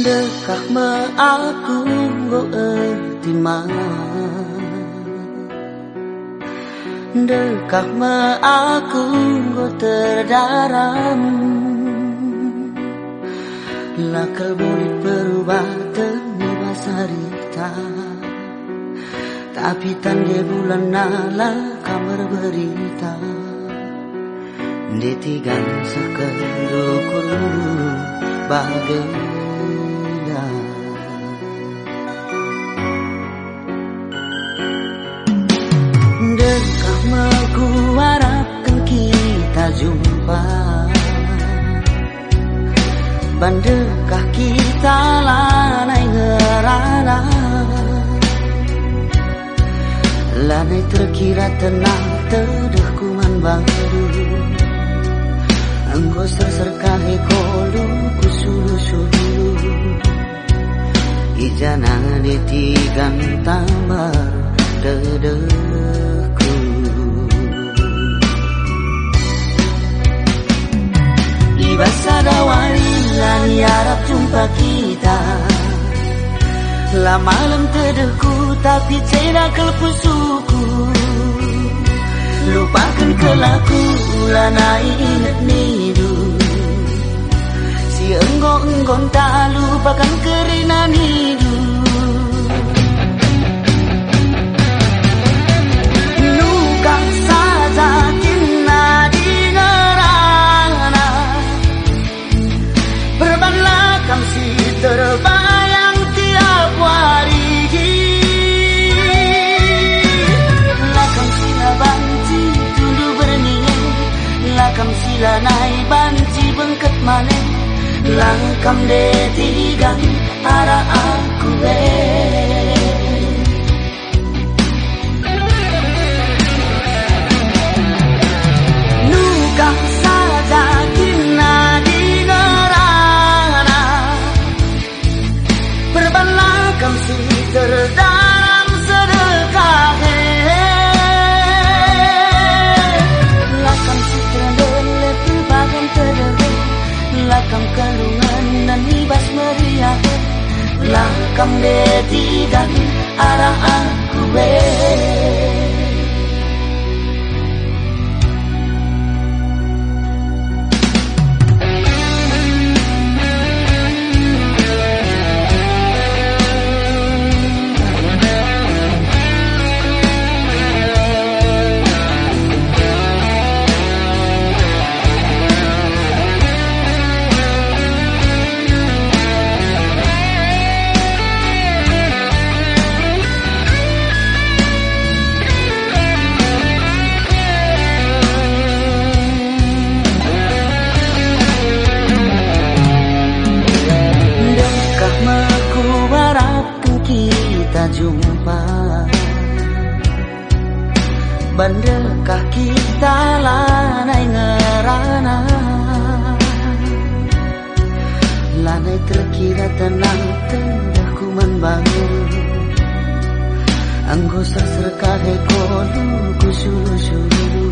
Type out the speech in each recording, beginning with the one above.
Dekah me aku etima Dekah me aku go terdaram Lakal boleh berubah demi basarita? Tapi tanda bulan nala kamar berita. Ditigang sekendukur bagai jumpa Bandekah kita lanai ngerana. Lanai terkira tenang tedeh kuman bangdu Anggo serserkahe kolu kusulu sulu Ijana ditigang tambar dedeh Basada warilan harap jumpa kita. Lah malam terdehku tapi ceda kelpusuku Lupakan kelaku lana ingat nidu. Si enggong-enggong tak lupakan kerinan hidup terbayang tiap hari. Lakam sila banci tundu berniat Lakam sila nai banci, bengket mane Langkam de tigang arah aku eh kang netigan araang kuwe tenang tendah kuman bangun Anggo serkahe kolu kusulu sulu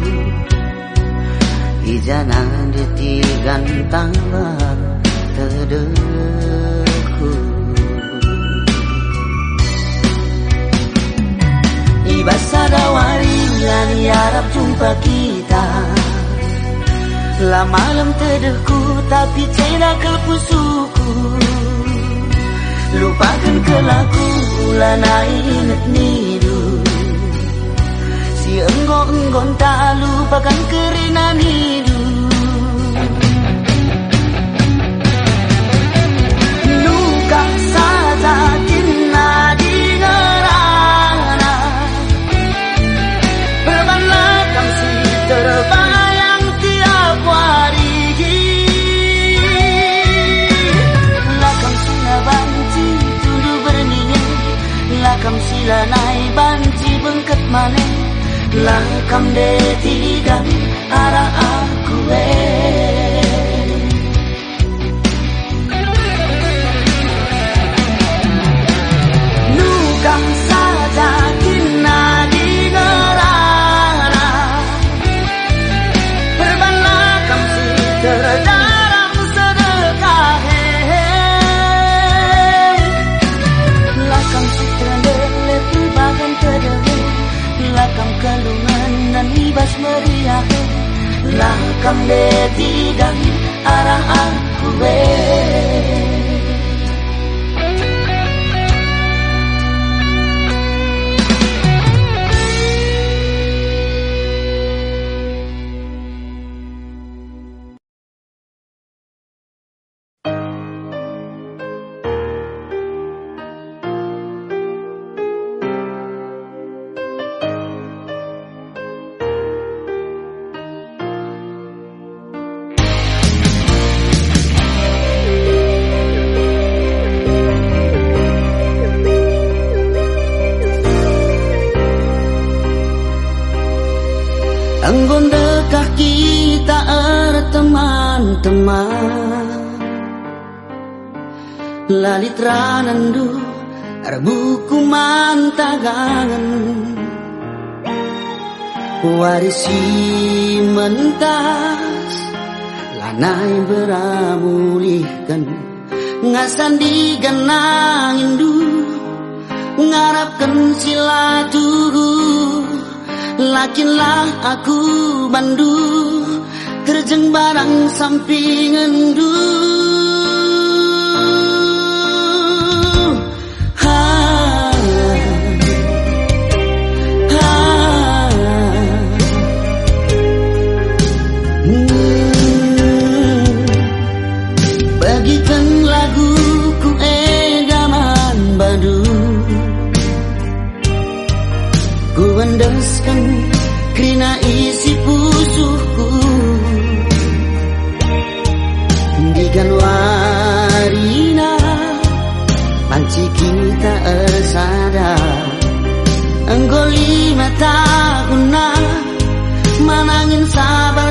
Ijana ditigan tangbar terdeku. Basada warilan harap jumpa kita. Lah malam tedehku tapi ceda kelpusuku Lupakan kelaku lana ingat nidu. Si enggon-enggon tak lupakan kerinan hidup Lakam là nai ban jibun kat mane langkam de tigan ara aku eh dari si mentas. Lanai beramulihkan ngasan digenang indu ngarapkan silaturu lakinlah aku bandu. Terjeng barang samping duh kandaskan Kerana isi pusuhku. Tinggikan warina Panci kita esada, Engkau lima tahun Manangin sabar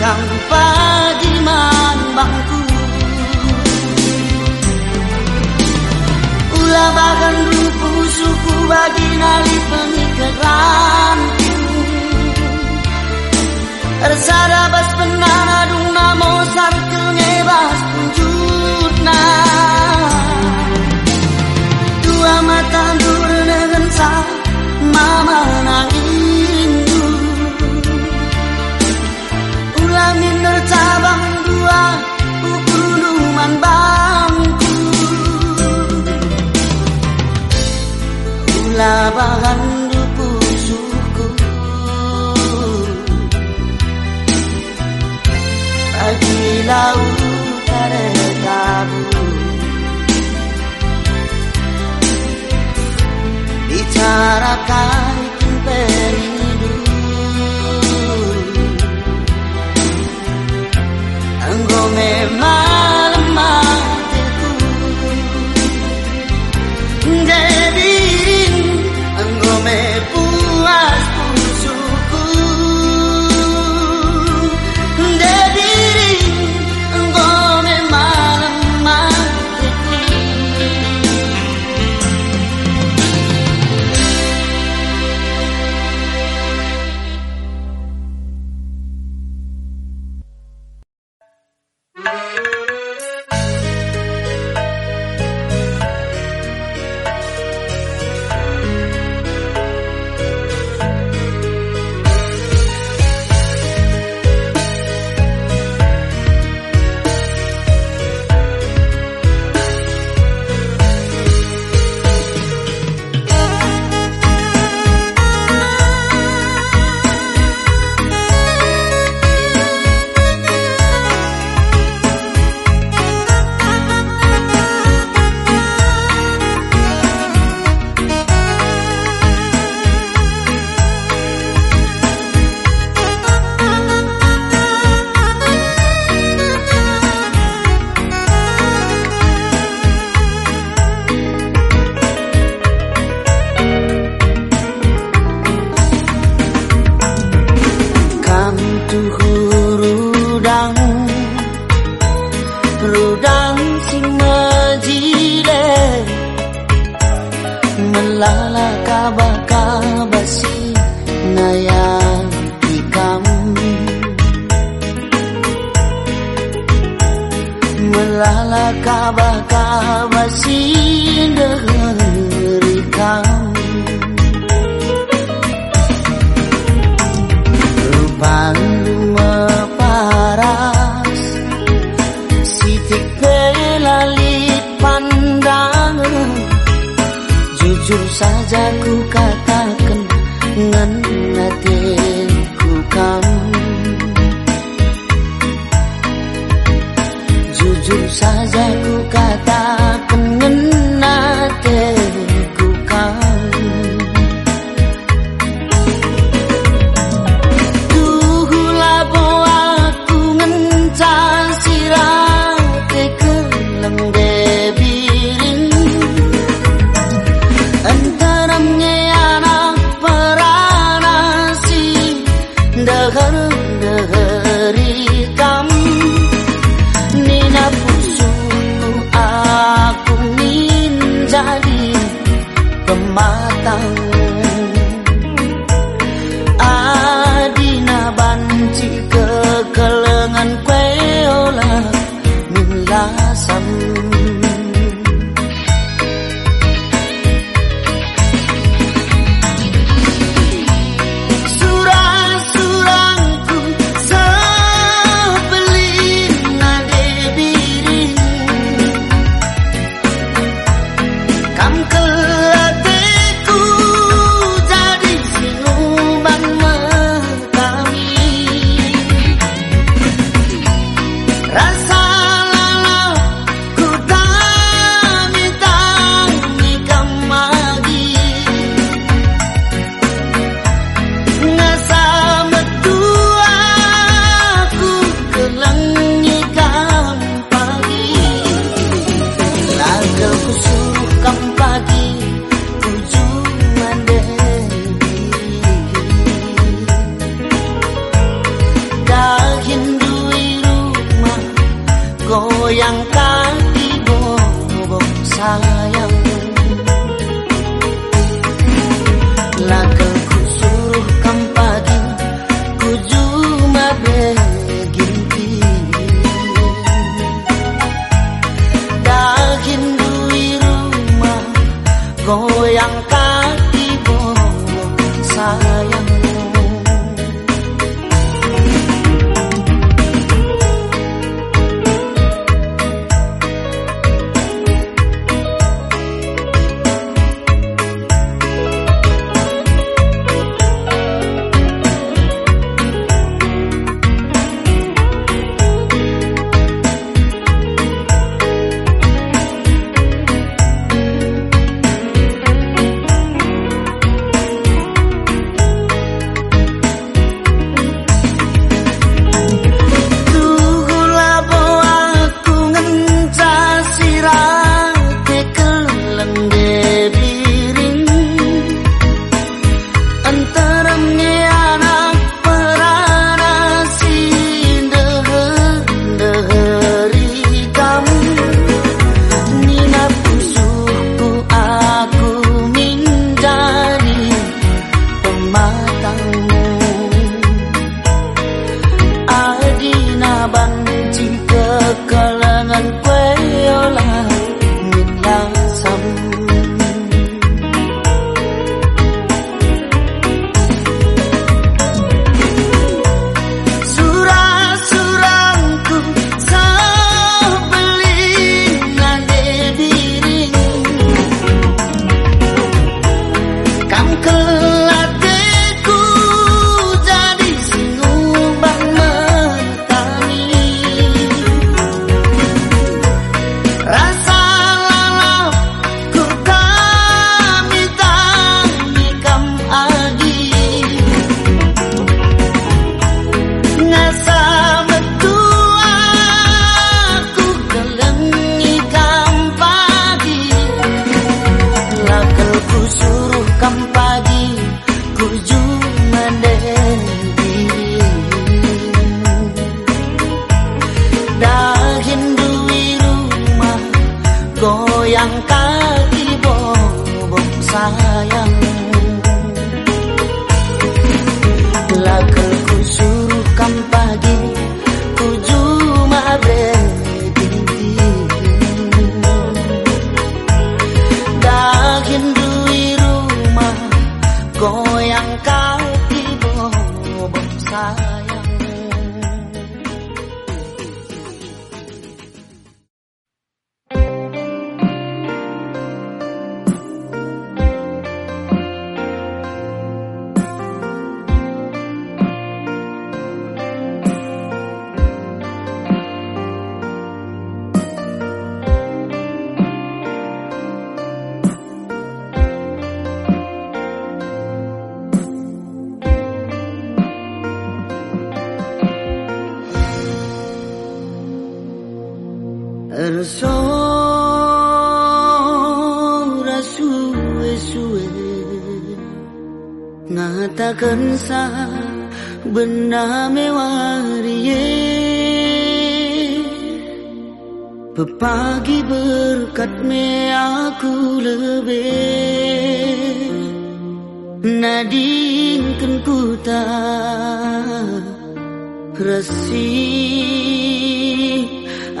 tanpa di bangku Ulah bahkan rupu suku bagi nali pemikiran Tersara bas penana duna mosar kenebas wujudna Dua mata durnegan sa mamana labahan dupusuku Pagi laut tertabu Bicarakan perindu Engkau memang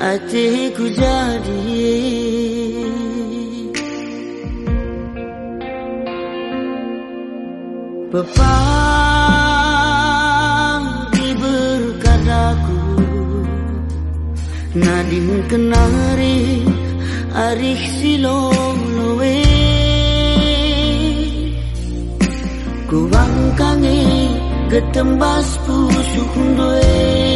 hatiku jadi. Beban di berkadaku nadin kenari arih silong loe. Kuwang kange getembas pusuk doe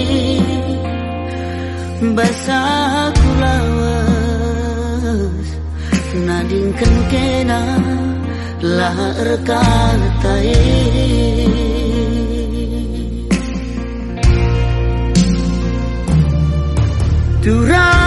basah aku lawas nadingkan kena lahar kaltai Durang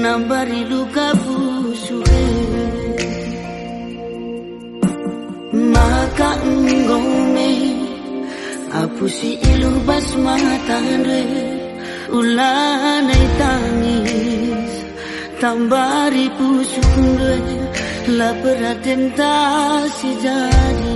Nambari luka busuk. Maka ngome Apusi ilu basmatan re Ulanai tangis. Tambari busuk re La peraten si jadi.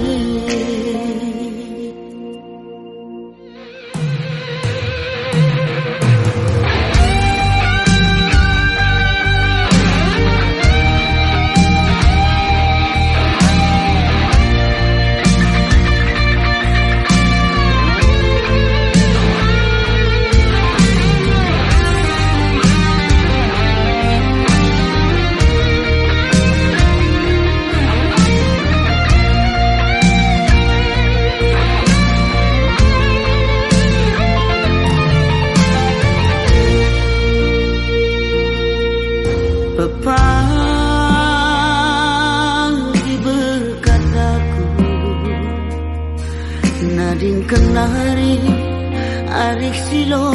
đi lo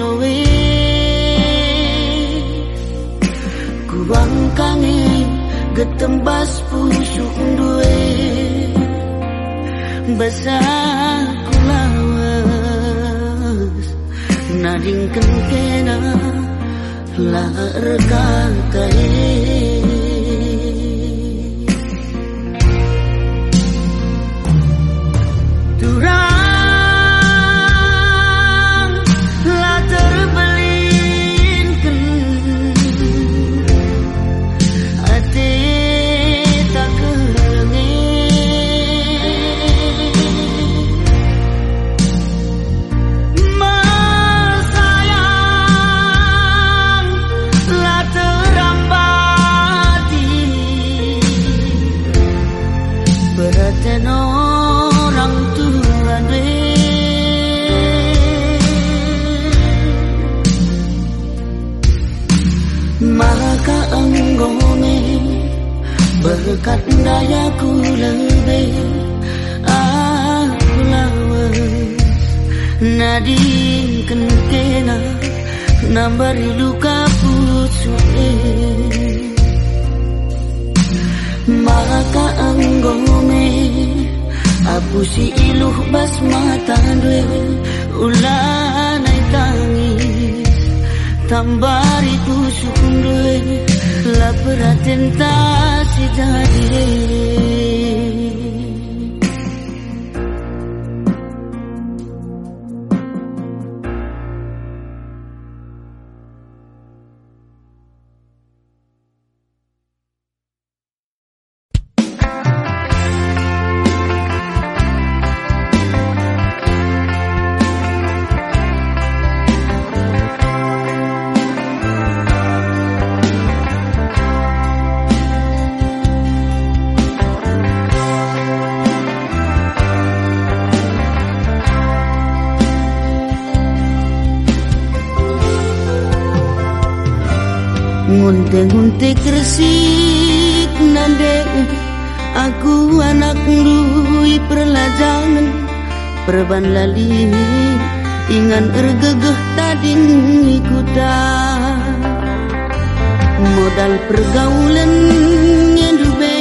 lo e Kubang kangin Getembas pusuk due Basah kulawas Nading kena Lar katai Nambari luka pusuke Maka anggome Apusi iluh bas mata dwe. Ulanay tangis Tambari kusukun dwe. Lapra tentasi jadi Ngunte-ngunte kresik nande Aku anak lui perlajangan Perban lali Ingan ergegeh tading ikuta Modal pergaulan dube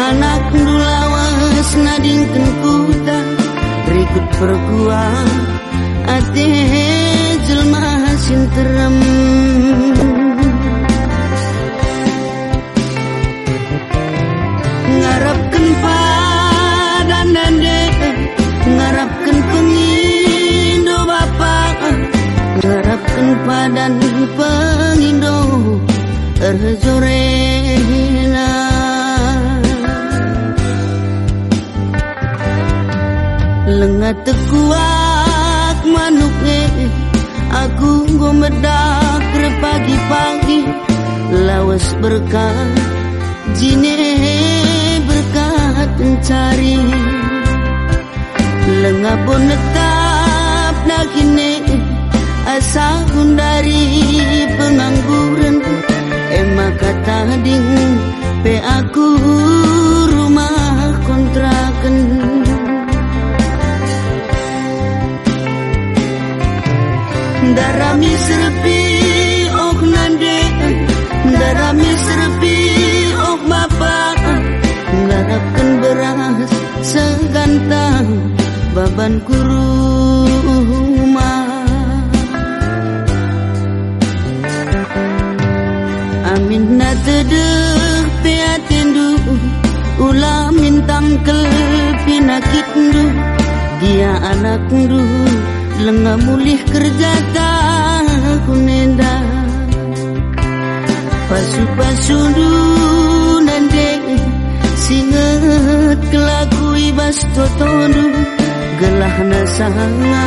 Anak lawas nading kuta Rikut perkuat Ate jelma sinteram ngarapkan erjorena lengat tekuak manuknya aku gomedak pagi-pagi lawas berkah jine berkat mencari. Lengapun netap nakine asa dari pengangguran emak kata ding pe aku rumah kontrakan. Darami serpi ok nande. Darami serpi ok bapak ngarapkan beras segantang baban rumah na tedeh peatindu ulah mintang kel pinakitndu dia anak ndu lengah mulih kerja tak nenda. Pasu-pasu du nande singet kelakui bas totondu gelah nasanga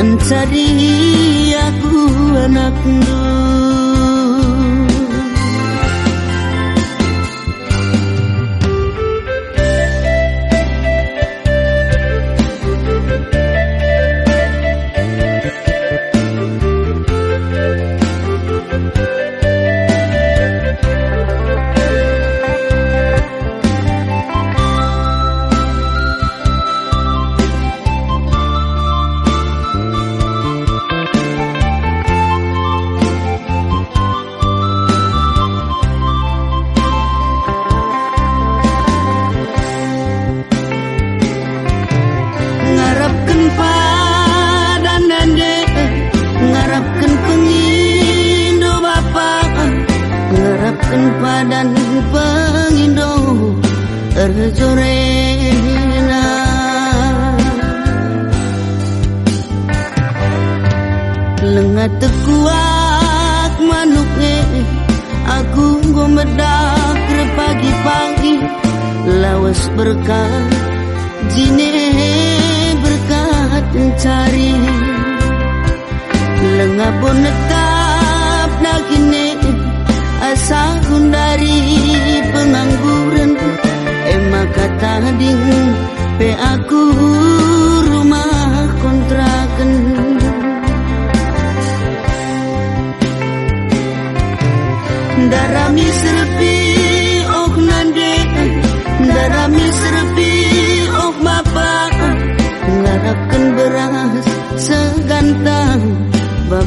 encari aku anak ndu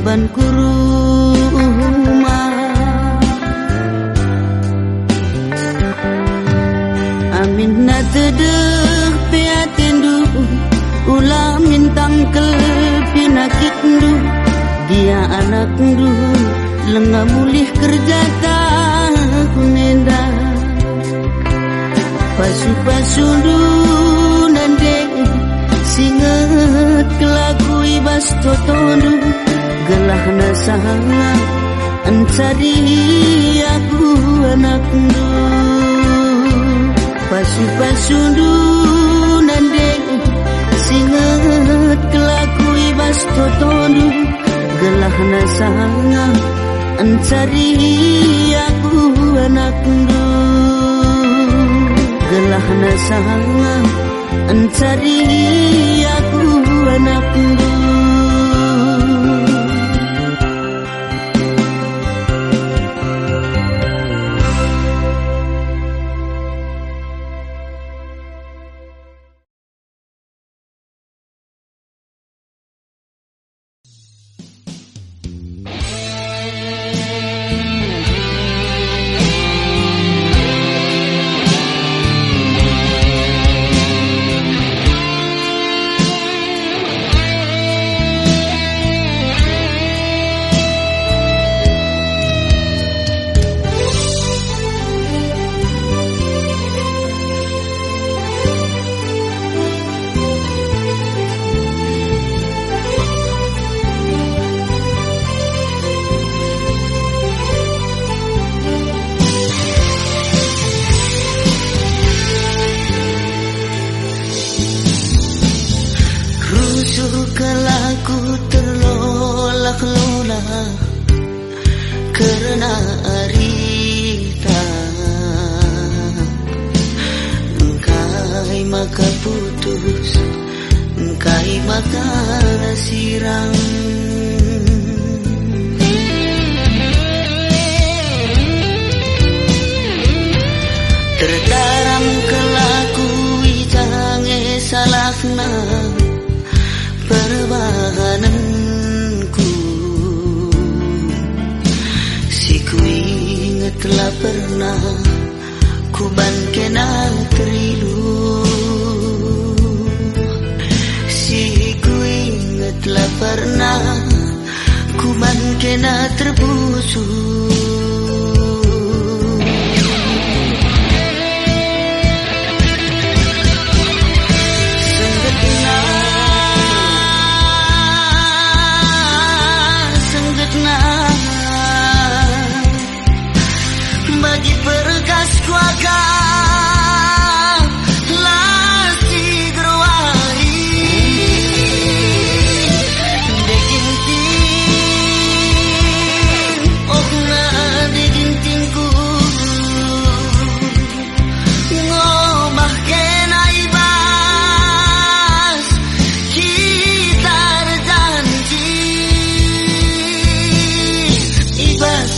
baban kuruma Amin na tedek piatindu Ulah mintang kel pinakit du Dia anak du Lengah mulih kerja tak kunenda Pasu-pasu du nande Singet kelaku ibas totondu gelah nasanga Ancari aku anak du Pasu-pasu du nande Singet kelaku ibas totondu. Gelah nasanga Ancari aku anak du Gelah nasanga Ancari aku anak du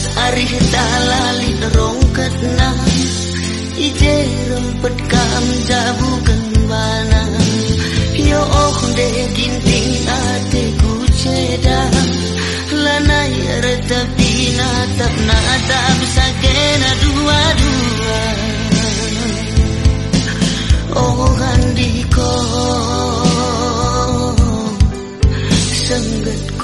ibas arih dalali rongkatna ije rempet kam jabu kembana. Yo oh de ginting ate ku ceda. Lanai retapi natap natap sakena dua-dua. Oh Andiko Sengget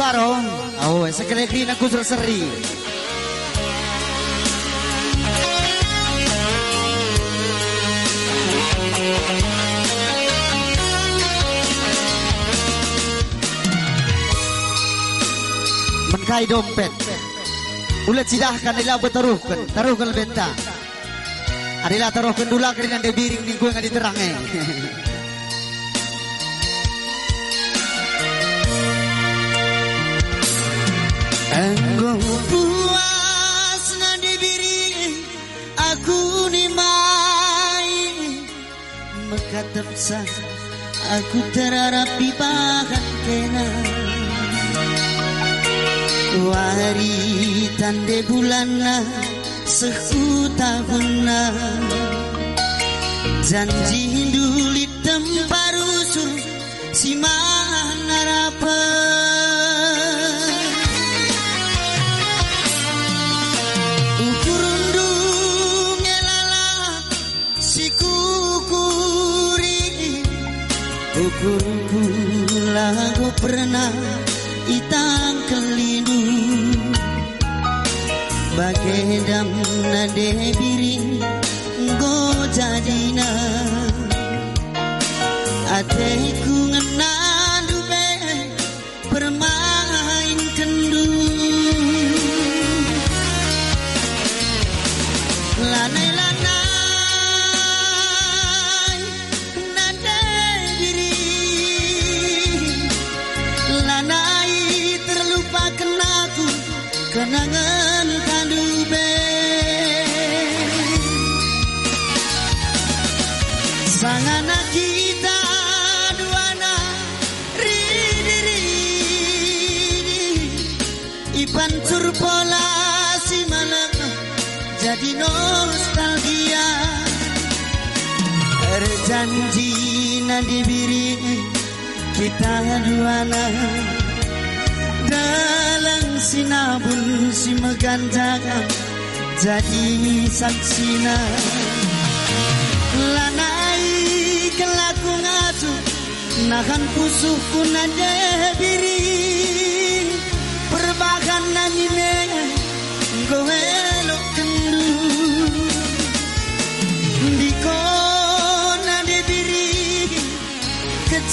karo. Oh, sekali lagi aku seri. Menkai dompet. Ulat sidahkan adalah bertaruhkan, taruhkan benta. Adalah taruhkan dulu kerana dia biring di gue nggak Engkau puas nadi biri aku ni mai Mekatem sah aku terarapi bahan kena. Wari tande bulan sehu tahun Janji duli tempat usul si mana Lagu pernah itang kelindu Bagai dam nade biring go jadina Ateku Berjanji nanti biri kita duana Dalam sinabun si meganjakan jadi saksina Lanai kelaku ngatu nahan pusuhku nade biri Perbahan nanyine gue elok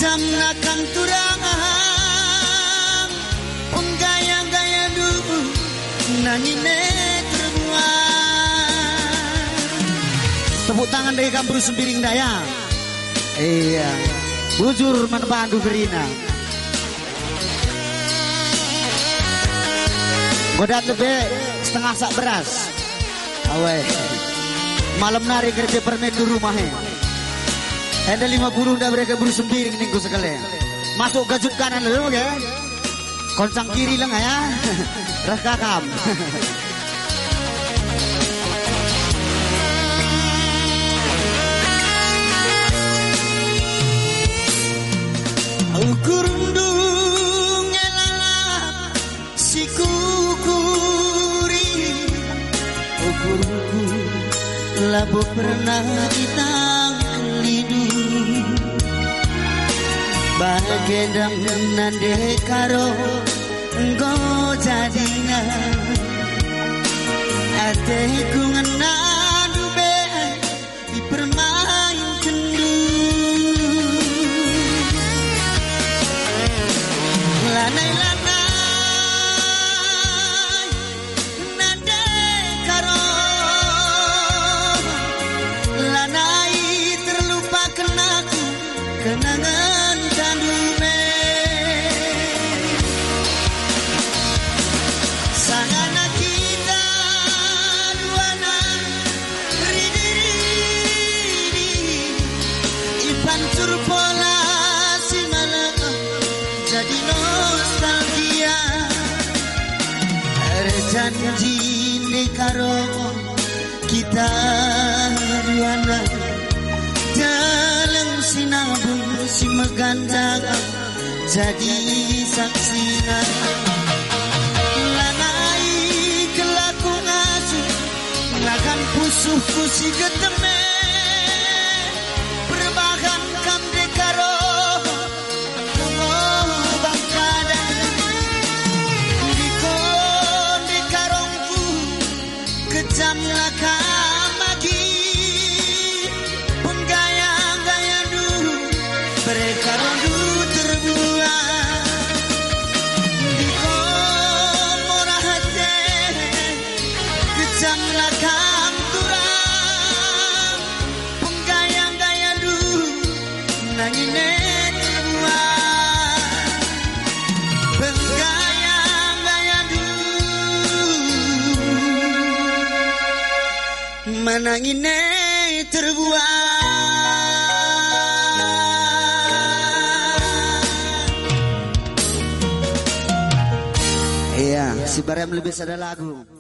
Sang nakang Un gaya gaya dulu, Nani Tepuk tangan dari kampung sembiring daya. Iya. Bujur manpandu berina Godat lebih setengah sak beras. Awe. Malam nari kerja permen di rumahnya ada lima burung dah mereka buru sembiring minggu sekali. Masuk gajut kanan dulu oke. Konsang kiri lah ya. Rekakam Ukurundung elalap si kukuri. Ukurku labu pernah ditang Bagendang nande karo engko jadinya Ateku ngenan di karo kita duana dalam sinabung si megandang jadi saksinya lanai kelaku ngasu ngakan pusuhku si geteme terbuang Iya si Barem lebih sada lagu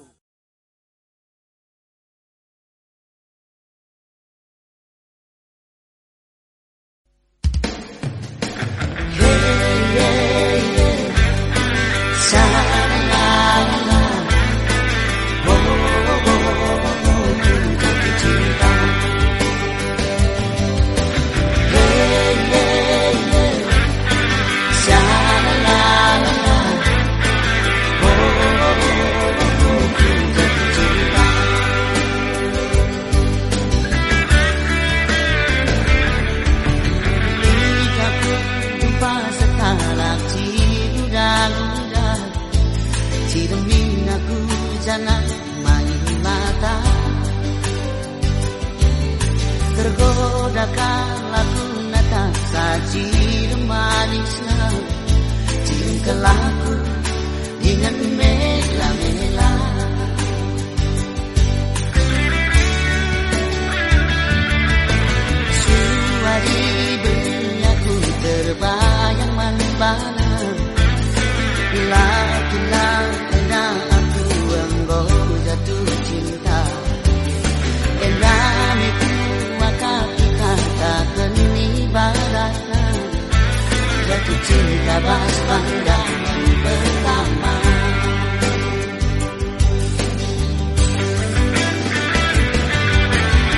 Bas pandangan pertama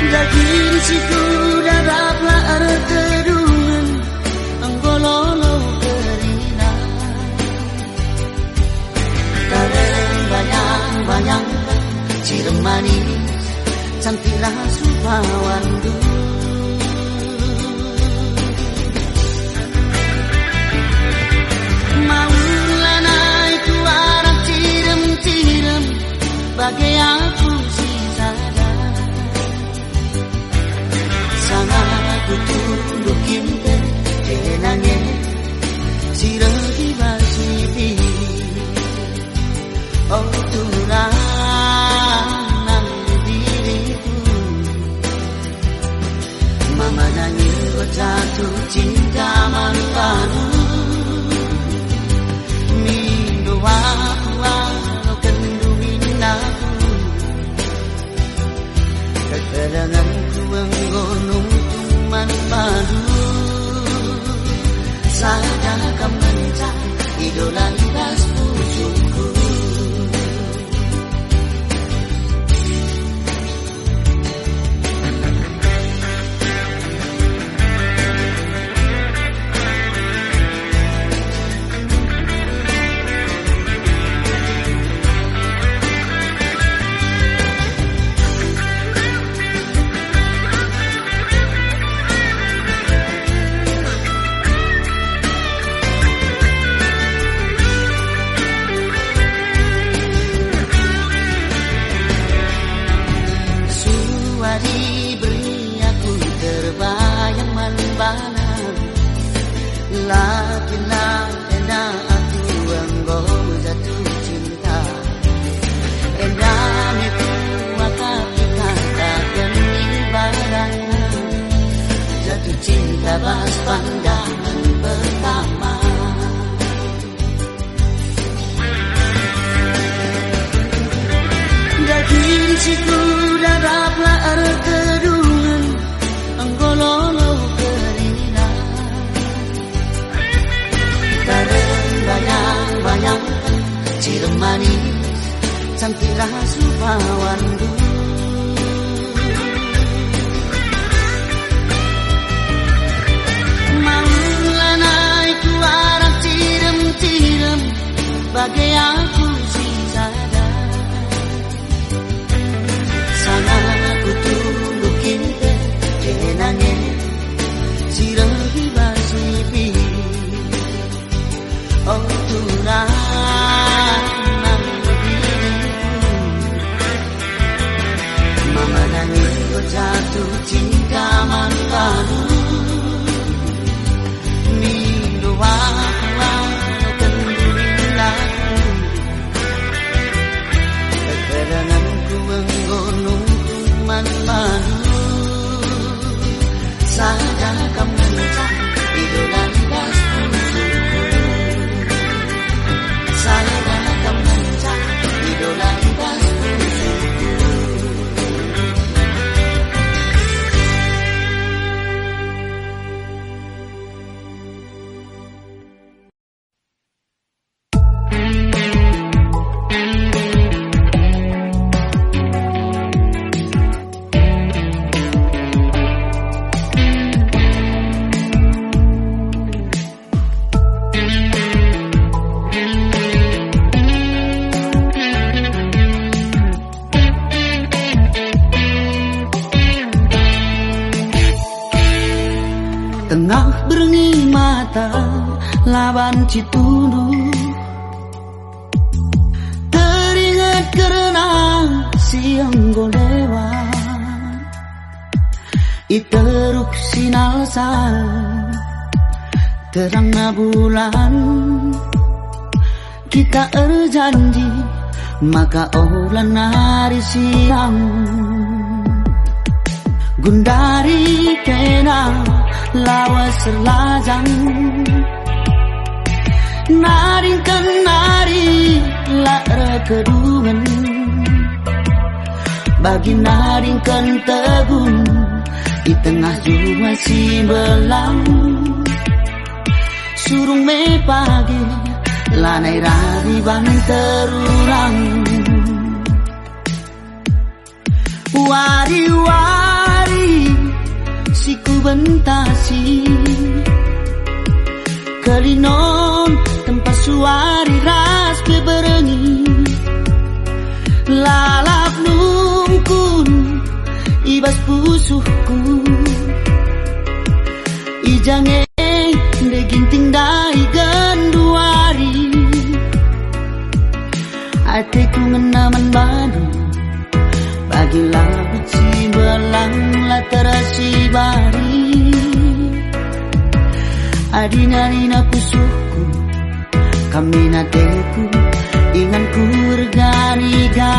Daging siku kerina Kareng bayang-bayang manis Cantiklah Maulah sebagai aku si Zara Sangat kutunduk kimte kenangnya Sirah di basi Oh Tuhan madu. Saat akan mencari idola lintasmu sana kamu hidup sinal sal Terangna bulan Kita erjanji Maka olah nari siang. Gundari kena lawas selajang. Naringkan nari lara kedungan bagi naringkan tegun di tengah jua si belang. Surung me pagi lanai rari bang terurang. Wari-wari siku bentasi. Kalinon tempat suari ras lalap nungkun ibas pusuhku ijange deginting dai ganduari hatiku ngenaman badu bagilah uci belang la terasi bari Adina nina pusuhku. Kami nadeku Inganku regani-gani Muli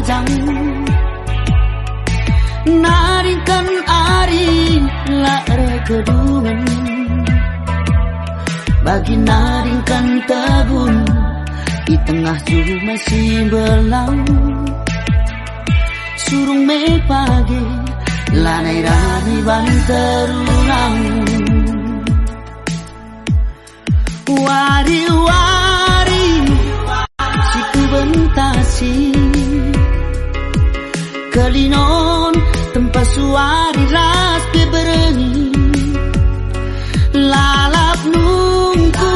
sajang Naringkan ari lare kedungan. Bagi naringkan tabun Di tengah masih belang Surung me pagi Lanai rani ban terulang. Wari-wari Siku bentasi Kelinon tempat suari las berengi. Lalap nungku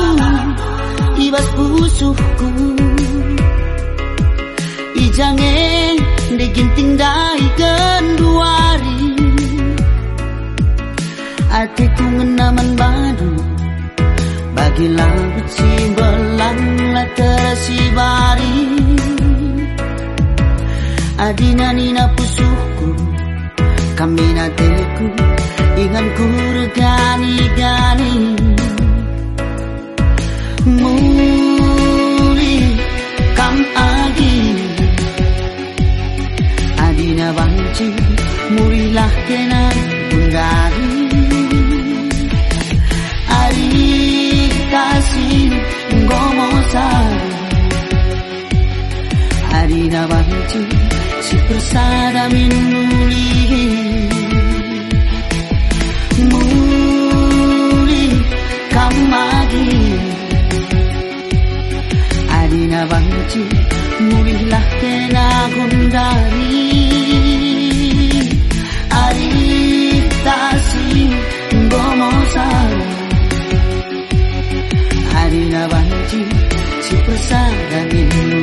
Ibas pusuhku Ijange Deginting dai kenduari Atiku ngenaman badu bagi langit si belang terasi bari Adina nina pusuku Kami nateku Ingan ku regani gani Muli kam agi Adina banci Murilah kena bundari kasih gomosa Harina banci si persada minuli Muli kamagi Harina banci mulilah kena gundari Ari tasi gomosa Harina banci si persada minuli